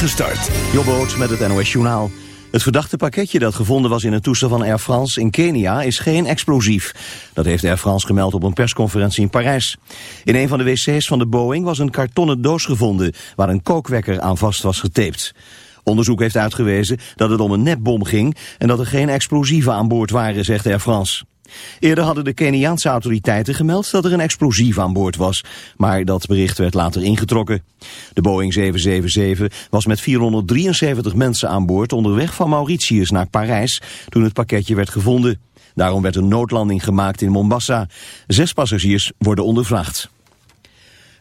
Gestart. Jobboot met het NOS Journaal. Het verdachte pakketje dat gevonden was in het toestel van Air France in Kenia is geen explosief. Dat heeft Air France gemeld op een persconferentie in Parijs. In een van de wc's van de Boeing was een kartonnen doos gevonden waar een kookwekker aan vast was getaped. Onderzoek heeft uitgewezen dat het om een nepbom ging en dat er geen explosieven aan boord waren, zegt Air France. Eerder hadden de Keniaanse autoriteiten gemeld dat er een explosief aan boord was, maar dat bericht werd later ingetrokken. De Boeing 777 was met 473 mensen aan boord onderweg van Mauritius naar Parijs toen het pakketje werd gevonden. Daarom werd een noodlanding gemaakt in Mombasa. Zes passagiers worden ondervraagd.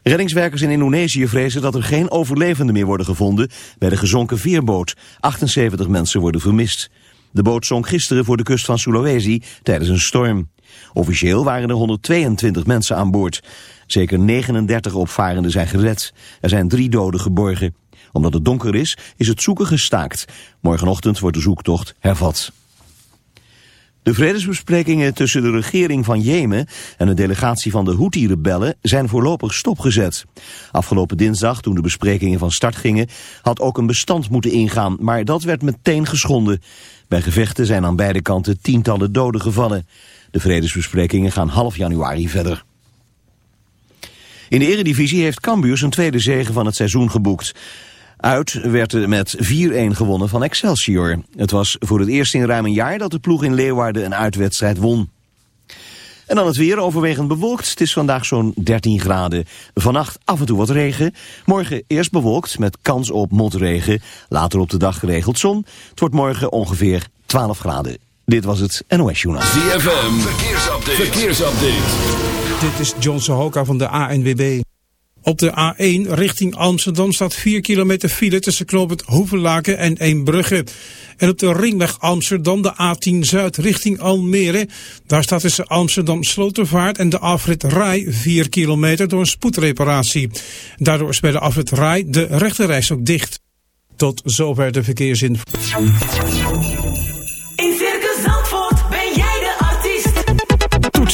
Reddingswerkers in Indonesië vrezen dat er geen overlevenden meer worden gevonden bij de gezonken veerboot. 78 mensen worden vermist. De boot zonk gisteren voor de kust van Sulawesi tijdens een storm. Officieel waren er 122 mensen aan boord. Zeker 39 opvarenden zijn gered. Er zijn drie doden geborgen. Omdat het donker is, is het zoeken gestaakt. Morgenochtend wordt de zoektocht hervat. De vredesbesprekingen tussen de regering van Jemen en de delegatie van de Houthi-rebellen zijn voorlopig stopgezet. Afgelopen dinsdag, toen de besprekingen van start gingen, had ook een bestand moeten ingaan, maar dat werd meteen geschonden. Bij gevechten zijn aan beide kanten tientallen doden gevallen. De vredesbesprekingen gaan half januari verder. In de eredivisie heeft Cambuur zijn tweede zege van het seizoen geboekt. Uit werd er met 4-1 gewonnen van Excelsior. Het was voor het eerst in ruim een jaar dat de ploeg in Leeuwarden een uitwedstrijd won. En dan het weer overwegend bewolkt. Het is vandaag zo'n 13 graden. Vannacht af en toe wat regen. Morgen eerst bewolkt met kans op motregen. Later op de dag geregeld zon. Het wordt morgen ongeveer 12 graden. Dit was het NOS Journaal. ZFM, verkeersupdate. verkeersupdate. Dit is John Sohoka van de ANWB. Op de A1 richting Amsterdam staat 4 kilometer file tussen knooppunt Hoevenlaken en Eembrugge. En op de ringweg Amsterdam de A10 Zuid richting Almere. Daar staat tussen Amsterdam Slotervaart en de afrit Rai 4 kilometer door een spoedreparatie. Daardoor is bij de afrit Rai de rechterreis ook dicht. Tot zover de verkeersinformatie.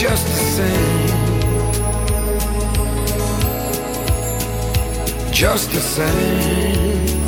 Just the same. Just the same.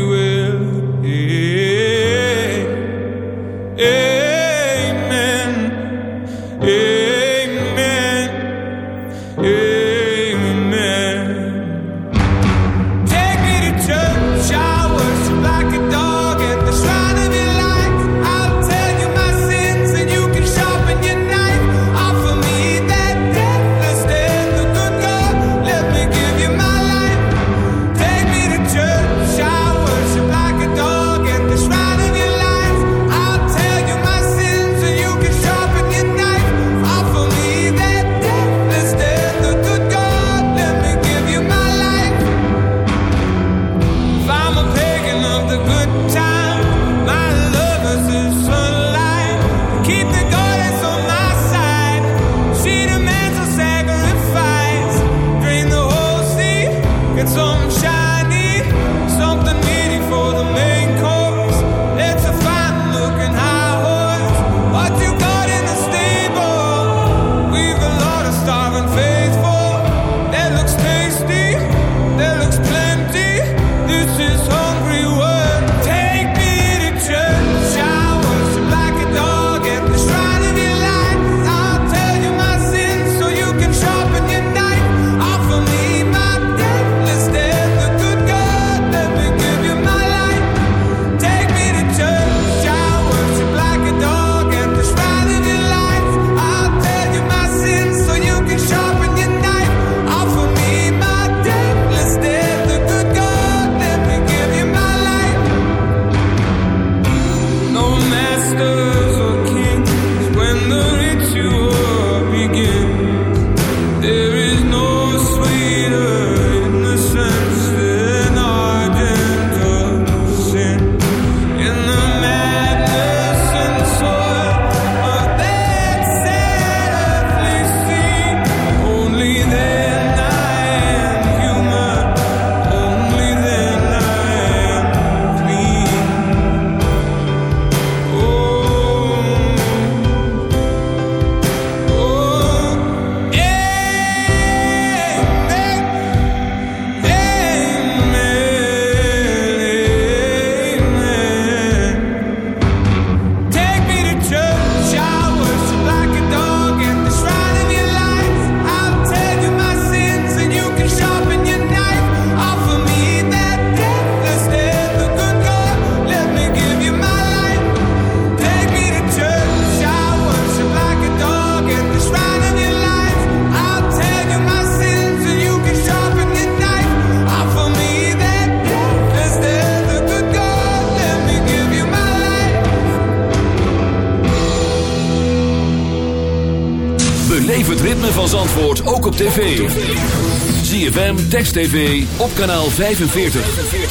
TV op kanaal 45.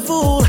Hetzelfde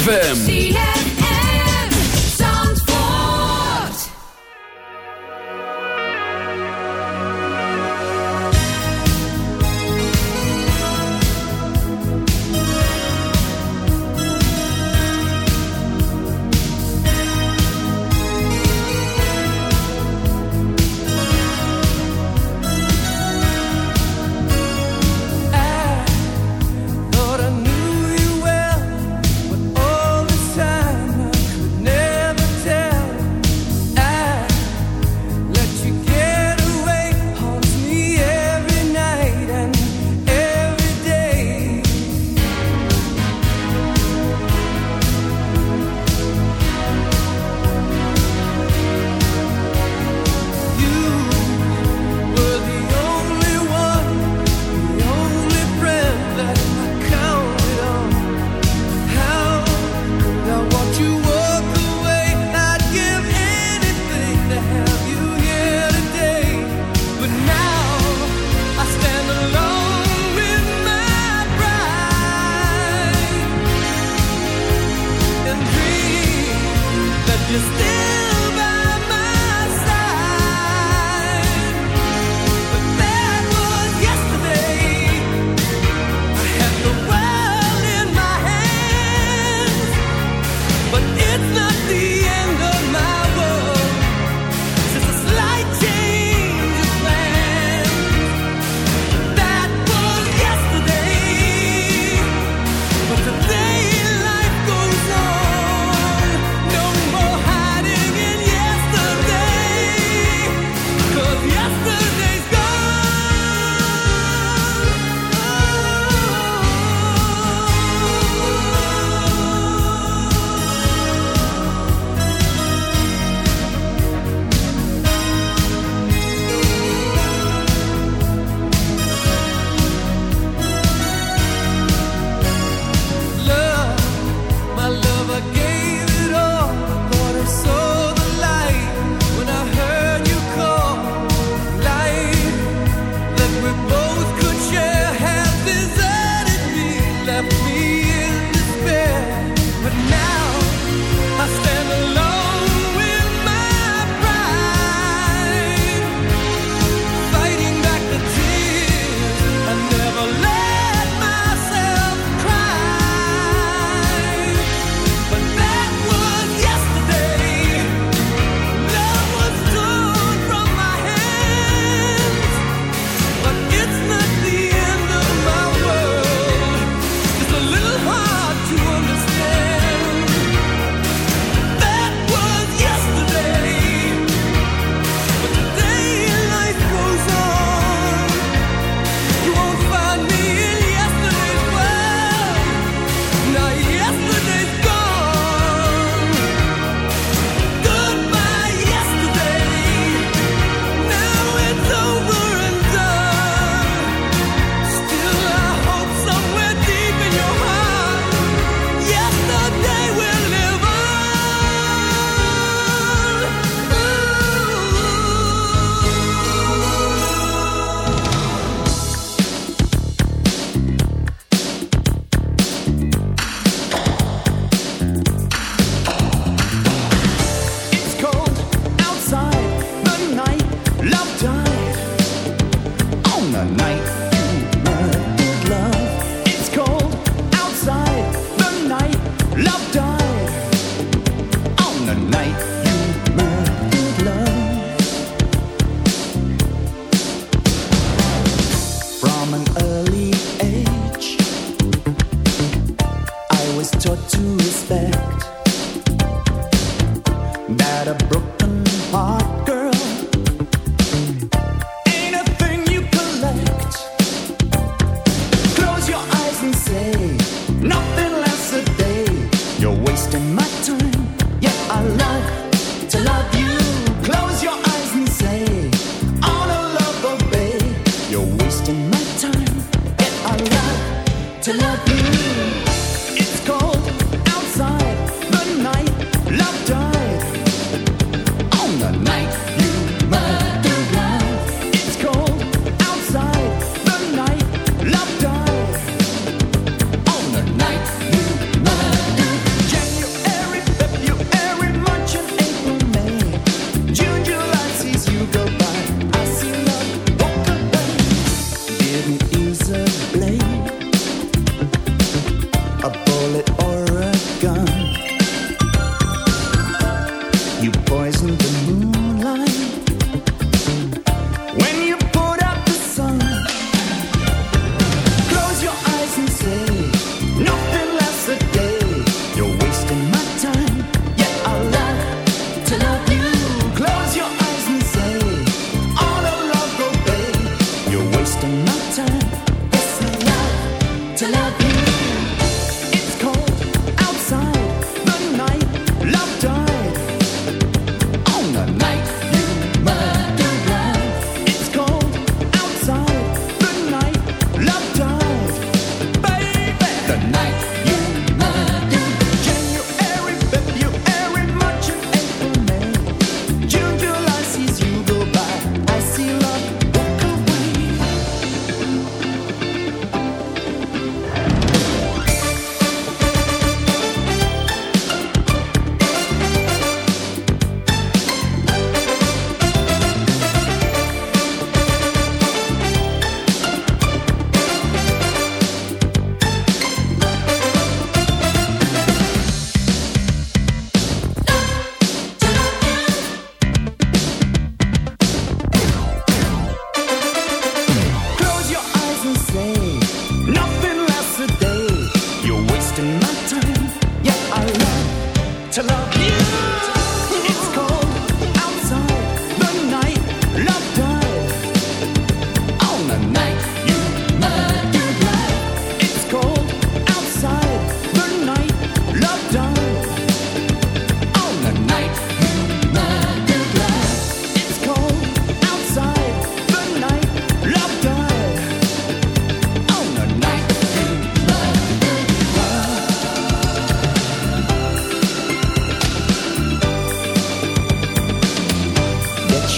ZFM.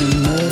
you.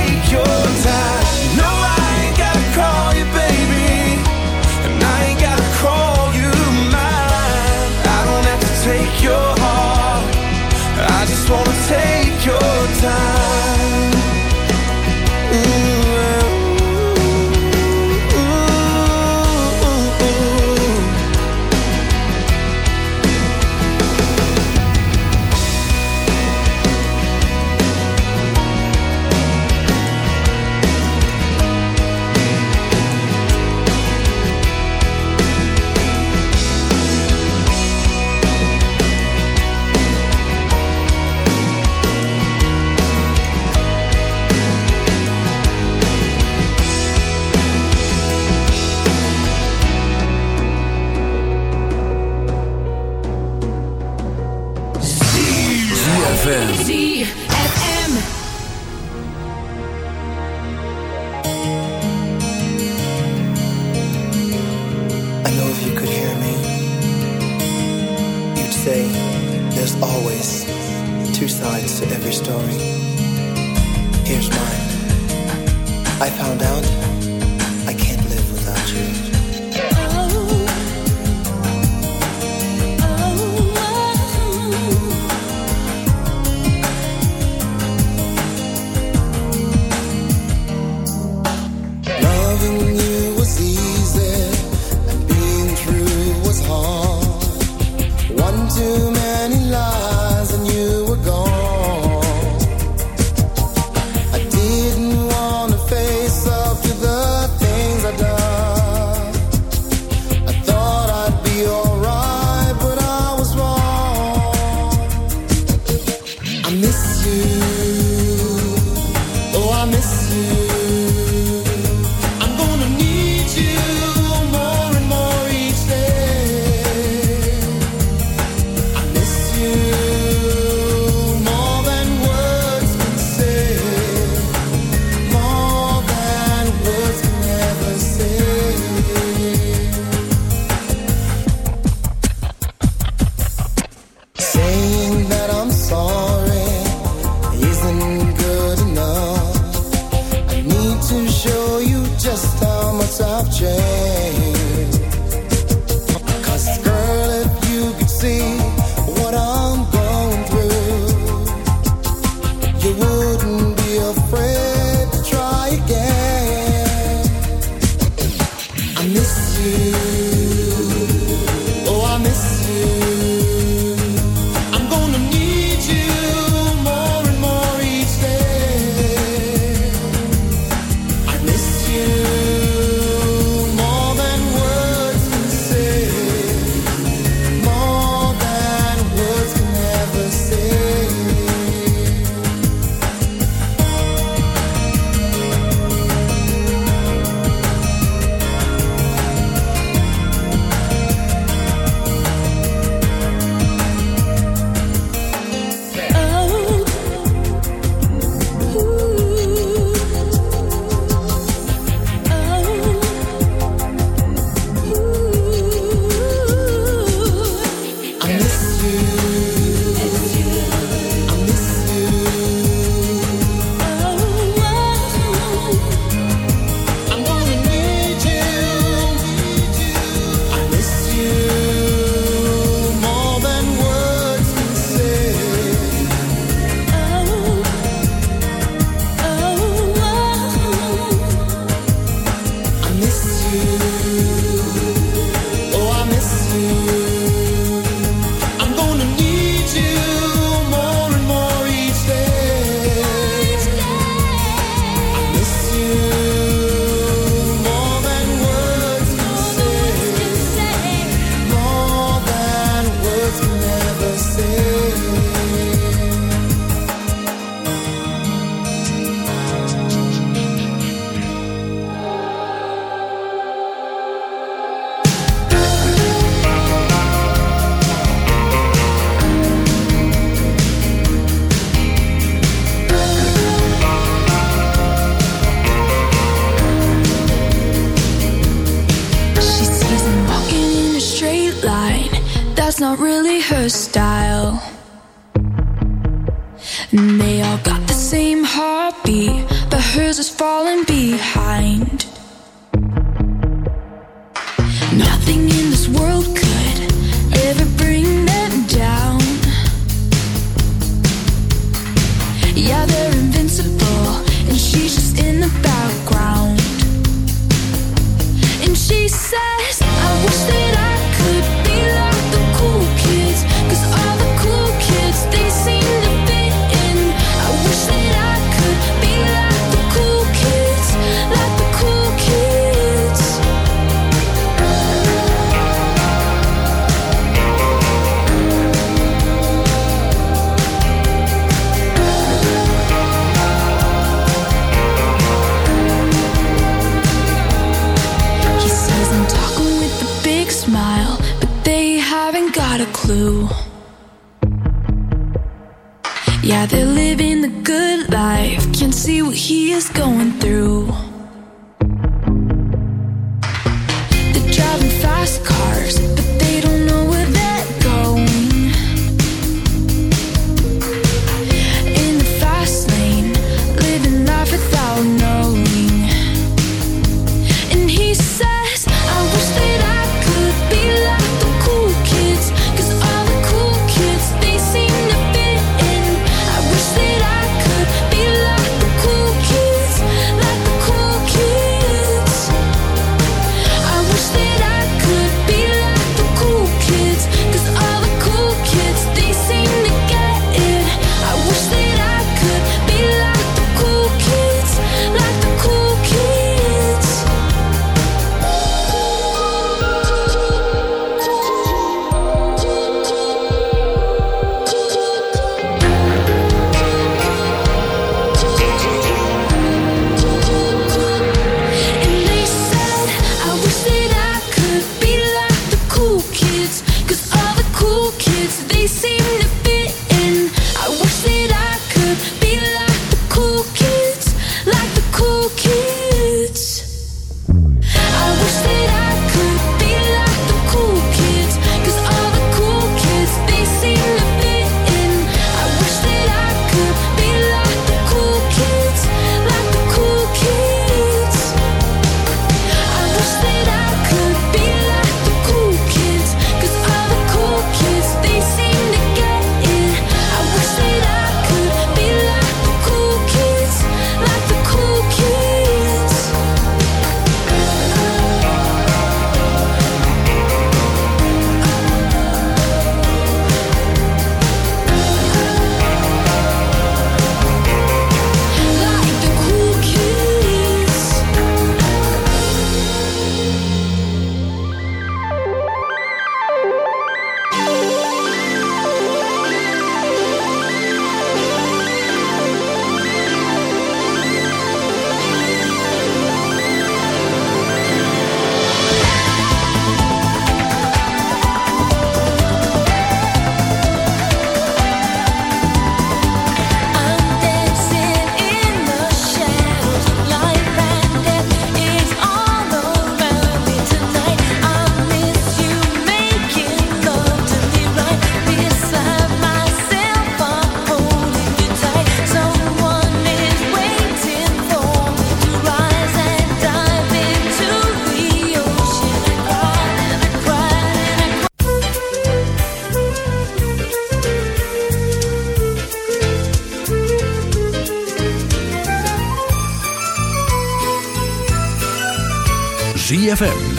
I found out